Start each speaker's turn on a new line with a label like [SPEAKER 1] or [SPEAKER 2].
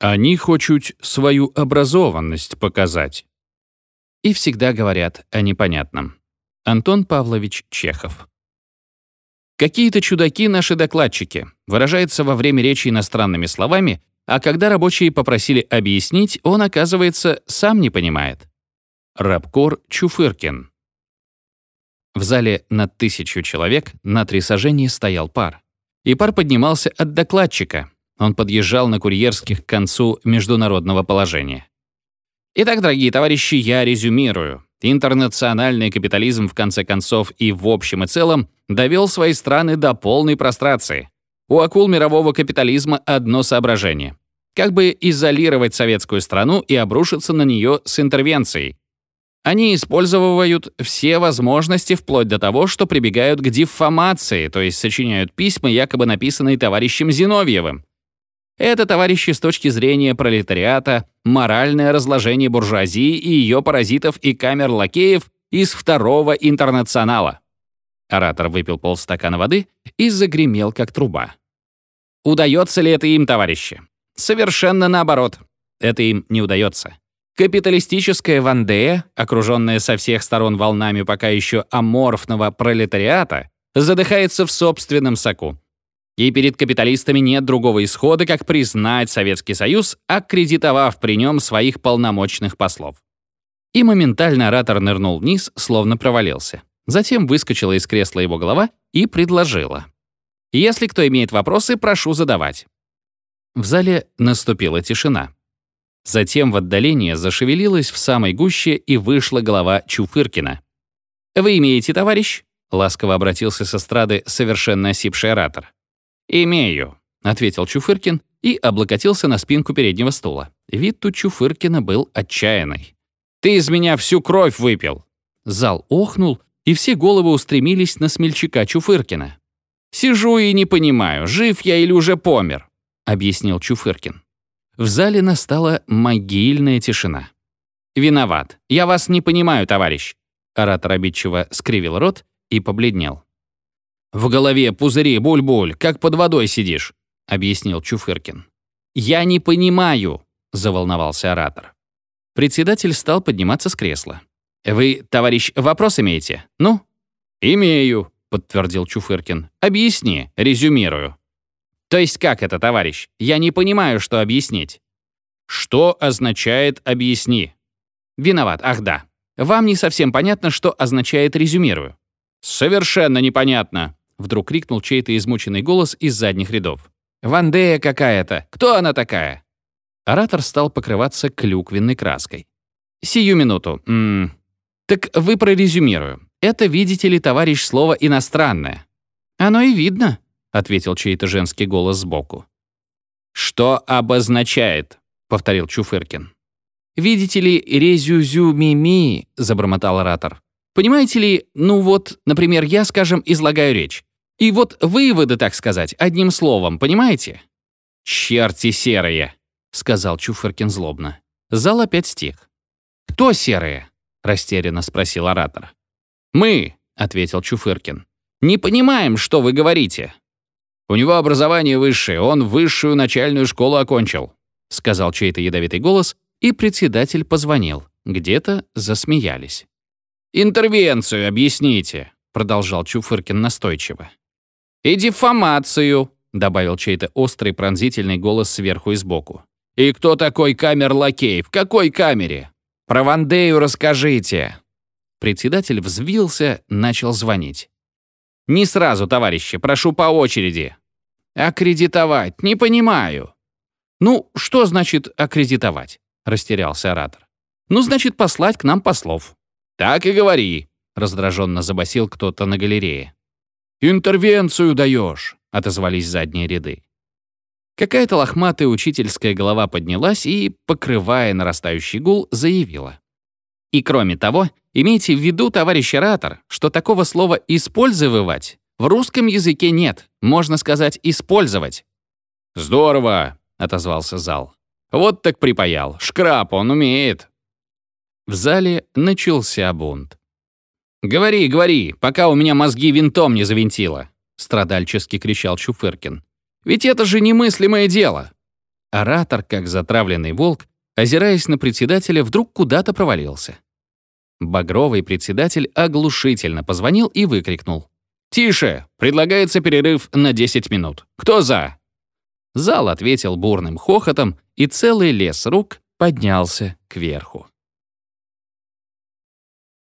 [SPEAKER 1] Они хоть свою образованность показать. И всегда говорят о непонятном. Антон Павлович Чехов. Какие-то чудаки наши докладчики, выражается во время речи иностранными словами, а когда рабочие попросили объяснить, он, оказывается, сам не понимает. Рабкор Чуфыркин. В зале на тысячу человек на три сажения стоял пар. И пар поднимался от докладчика. Он подъезжал на курьерских к концу международного положения. Итак, дорогие товарищи, я резюмирую. Интернациональный капитализм в конце концов и в общем и целом довел свои страны до полной прострации. У акул мирового капитализма одно соображение. Как бы изолировать советскую страну и обрушиться на нее с интервенцией. Они используют все возможности вплоть до того, что прибегают к диффамации, то есть сочиняют письма, якобы написанные товарищем Зиновьевым. Это, товарищи, с точки зрения пролетариата, моральное разложение буржуазии и ее паразитов и камер-лакеев из второго интернационала. Оратор выпил полстакана воды и загремел, как труба. Удается ли это им, товарищи? Совершенно наоборот. Это им не удается. Капиталистическая Вандея, окруженная со всех сторон волнами пока еще аморфного пролетариата, задыхается в собственном соку. И перед капиталистами нет другого исхода, как признать Советский Союз, аккредитовав при нем своих полномочных послов. И моментально оратор нырнул вниз, словно провалился. Затем выскочила из кресла его голова и предложила. «Если кто имеет вопросы, прошу задавать». В зале наступила тишина. Затем в отдалении зашевелилась в самой гуще и вышла голова Чуфыркина. «Вы имеете, товарищ?» — ласково обратился с эстрады совершенно осипший оратор. «Имею», — ответил Чуфыркин и облокотился на спинку переднего стула. Вид у Чуфыркина был отчаянный. «Ты из меня всю кровь выпил!» Зал охнул, и все головы устремились на смельчака Чуфыркина. «Сижу и не понимаю, жив я или уже помер», — объяснил Чуфыркин. В зале настала могильная тишина. «Виноват. Я вас не понимаю, товарищ». Оратор обидчиво скривил рот и побледнел. «В голове пузыри, буль-буль, как под водой сидишь», — объяснил Чуфыркин. «Я не понимаю», — заволновался оратор. Председатель стал подниматься с кресла. «Вы, товарищ, вопрос имеете? Ну?» «Имею», — подтвердил Чуфыркин. «Объясни, резюмирую». То есть как это, товарищ? Я не понимаю, что объяснить. Что означает «объясни»? Виноват, ах да. Вам не совсем понятно, что означает «резюмирую». Совершенно непонятно, вдруг крикнул чей-то измученный голос из задних рядов. «Вандея какая-то! Кто она такая?» Оратор стал покрываться клюквенной краской. «Сию минуту. М -м. Так вы прорезюмирую. Это, видите ли, товарищ, слово иностранное». «Оно и видно», — ответил чей-то женский голос сбоку. «Что обозначает?» — повторил Чуфыркин. «Видите ли, резюзю-ми-ми», — забормотал оратор. «Понимаете ли, ну вот, например, я, скажем, излагаю речь. И вот выводы, так сказать, одним словом, понимаете?» «Черти серые», — сказал Чуфыркин злобно. Зал опять стих. «Кто серые?» — растерянно спросил оратор. «Мы», — ответил Чуфыркин. «Не понимаем, что вы говорите. У него образование высшее, он высшую начальную школу окончил», сказал чей-то ядовитый голос, и председатель позвонил. Где-то засмеялись. «Интервенцию объясните», продолжал Чуфыркин настойчиво. «И дефамацию», добавил чей-то острый пронзительный голос сверху и сбоку. «И кто такой камер-лакей? В какой камере? Про Вандею расскажите». Председатель взвился, начал звонить. «Не сразу, товарищи, прошу по очереди. «Аккредитовать? Не понимаю». «Ну, что значит аккредитовать?» — растерялся оратор. «Ну, значит, послать к нам послов». «Так и говори», — раздраженно забасил кто-то на галерее. «Интервенцию даешь», — отозвались задние ряды. Какая-то лохматая учительская голова поднялась и, покрывая нарастающий гул, заявила. И кроме того, имейте в виду, товарищ оратор, что такого слова «использовать» В русском языке нет, можно сказать «использовать». «Здорово», — отозвался зал. «Вот так припаял. Шкраб он умеет». В зале начался бунт. «Говори, говори, пока у меня мозги винтом не завинтило», — страдальчески кричал Чуфыркин. «Ведь это же немыслимое дело». Оратор, как затравленный волк, озираясь на председателя, вдруг куда-то провалился. Багровый председатель оглушительно позвонил и выкрикнул. «Тише! Предлагается перерыв на 10 минут. Кто за?» Зал ответил бурным хохотом, и целый лес рук поднялся кверху.